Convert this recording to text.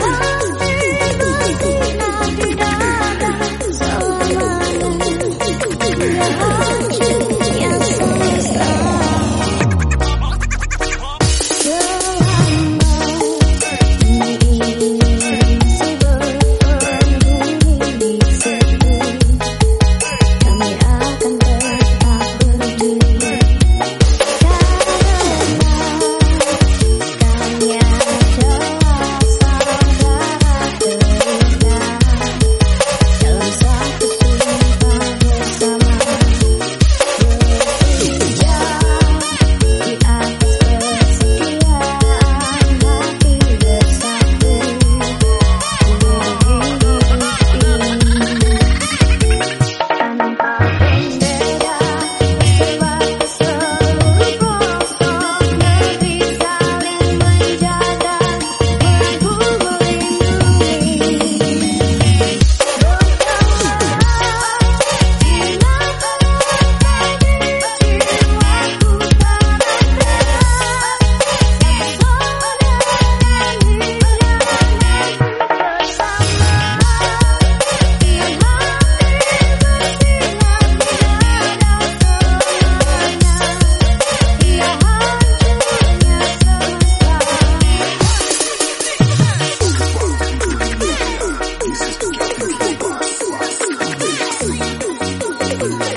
Woo! Woo!